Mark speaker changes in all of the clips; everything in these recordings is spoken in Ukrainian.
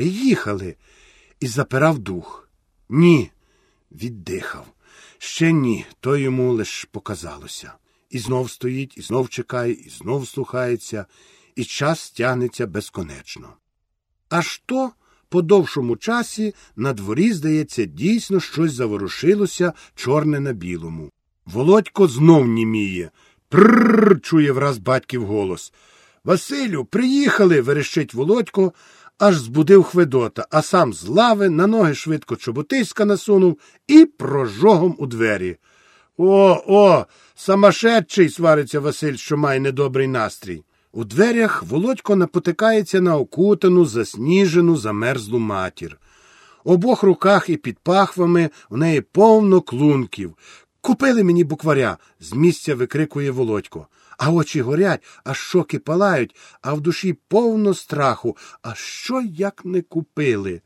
Speaker 1: Приїхали. І запирав дух. Ні, віддихав. Ще ні, то йому лиш показалося. І знов стоїть, і знов чекає, і знов слухається, і час тягнеться безконечно. Аж то по довшому часі на дворі, здається, дійсно щось заворушилося чорне на білому. Володько знов німіє. Прррр. чує враз батьків голос. Василю, приїхали. верещить Володько, аж збудив Хведота, а сам з лави на ноги швидко чоботиська насунув і прожогом у двері. О, о, самошедший, свариться Василь, що має недобрий настрій. У дверях Володько напотикається на окутану, засніжену, замерзлу матір. Обох руках і під пахвами в неї повно клунків. Купили мені букваря, з місця викрикує Володько. А очі горять, а щоки палають, а в душі повно страху. А що як не купили?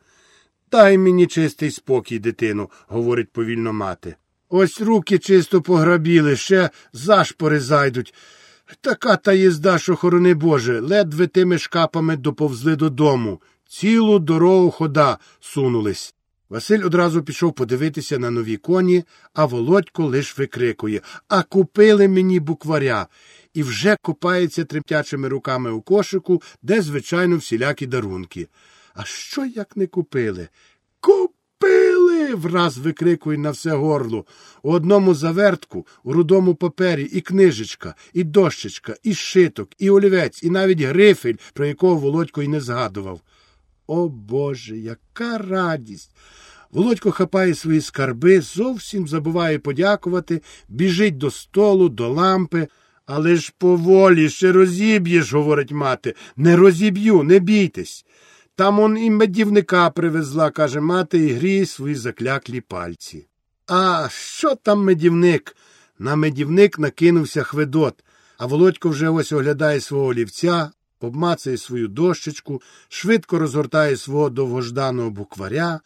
Speaker 1: Дай мені чистий спокій, дитину, говорить повільно мати. Ось руки чисто пограбіли, ще зашпори зайдуть. Така та їзда, що хорони Боже, ледве тими шкапами доповзли додому. Цілу дорогу хода сунулись. Василь одразу пішов подивитися на нові коні, а Володько лиш викрикує А купили мені букваря. І вже копається тремтячими руками у кошику, де, звичайно, всілякі дарунки. А що як не купили? Купили. враз викрикує на все горло. У одному завертку, у рудому папері і книжечка, і дощечка, і шиток, і олівець, і навіть грифель, про якого Володько й не згадував. О Боже, яка радість! Володько хапає свої скарби, зовсім забуває подякувати, біжить до столу, до лампи. Але ж поволі ще розіб'єш, говорить мати. Не розіб'ю, не бійтесь. Там он і медівника привезла, каже мати, і гріє свої закляклі пальці. А що там медівник? На медівник накинувся Хведот, а Володько вже ось оглядає свого олівця, обмацує свою дощечку, швидко розгортає свого довгожданого букваря.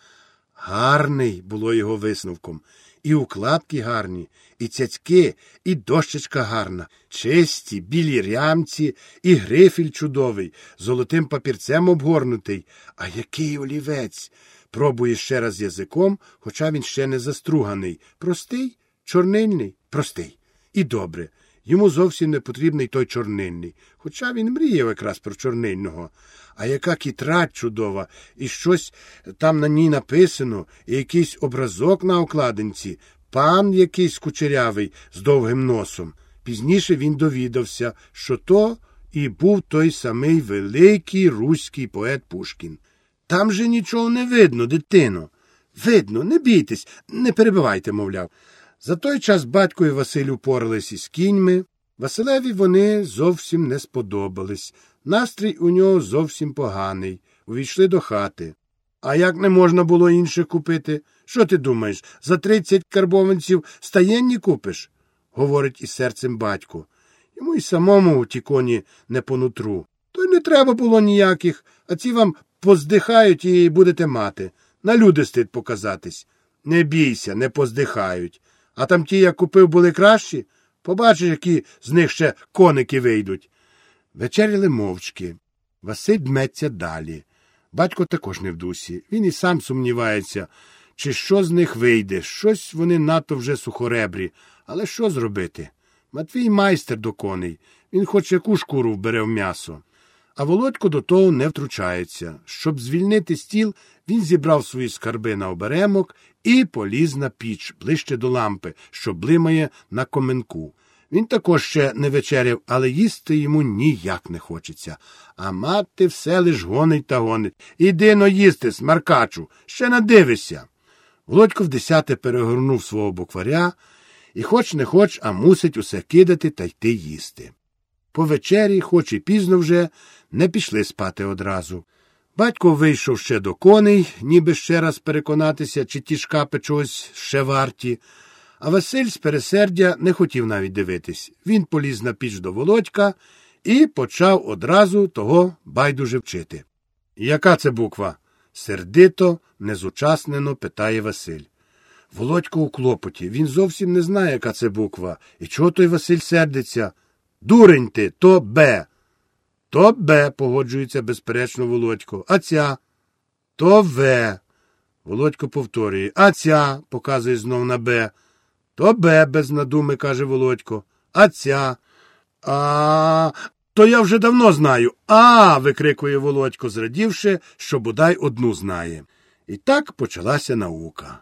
Speaker 1: Гарний було його висновком. І укладки гарні, і цяцьки, і дощечка гарна, чисті, білі рямці, і грифіль чудовий, золотим папірцем обгорнутий. А який олівець. Пробує ще раз язиком, хоча він ще не заструганий. Простий, чорнильний, простий. І добре. Йому зовсім не потрібний той чорнильний, хоча він мріяв якраз про чорнильного. А яка кітра чудова, і щось там на ній написано, і якийсь образок на окладинці, пан якийсь кучерявий з довгим носом. Пізніше він довідався, що то і був той самий великий руський поет Пушкін. Там же нічого не видно, дитино. Видно, не бійтесь, не перебивайте, мовляв. За той час батько і Василь упорались із кіньми. Василеві вони зовсім не сподобались. Настрій у нього зовсім поганий. Увійшли до хати. А як не можна було інше купити? Що ти думаєш, за тридцять карбованців стаєнні купиш? говорить із серцем батько. Йому й самому ті коні не по нутру. То й не треба було ніяких, а ці вам поздихають і будете мати. На люди стид показатись. Не бійся, не поздихають. А там ті, як купив, були кращі. Побачиш, які з них ще коники вийдуть. Вечеряли мовчки. Василь дметься далі. Батько також не в дусі. Він і сам сумнівається, чи що з них вийде. Щось вони надто вже сухоребрі. Але що зробити? Матвій майстер до коней. Він хоч яку шкуру вбере в м'ясо. А Володько до того не втручається. Щоб звільнити стіл, він зібрав свої скарби на оберемок і поліз на піч ближче до лампи, що блимає на коменку. Він також ще не вечеряв, але їсти йому ніяк не хочеться. А мати все лиш гонить та гонить. Іди но їсти, смаркачу, ще надивишся. Володько в десяте перегорнув свого букваря і, хоч не хоч, а мусить усе кидати та йти їсти. По вечері, хоч і пізно вже, не пішли спати одразу. Батько вийшов ще до коней, ніби ще раз переконатися, чи ті шкапи чогось ще варті. А Василь з пересердя не хотів навіть дивитись. Він поліз на піч до володька і почав одразу того байдуже вчити. Яка це буква? сердито, незучаснено питає Василь. Володько у клопоті. Він зовсім не знає, яка це буква. І чого той Василь сердиться? Дурень ти, то Б. То Б, погоджується безперечно Володько. А ця? То В. Володько повторює. А ця показує знов на Б. То Б без надуми, каже Володько. А ця. А. То я вже давно знаю. А. викрикує Володько, зрадівши, що бодай одну знає. І так почалася наука.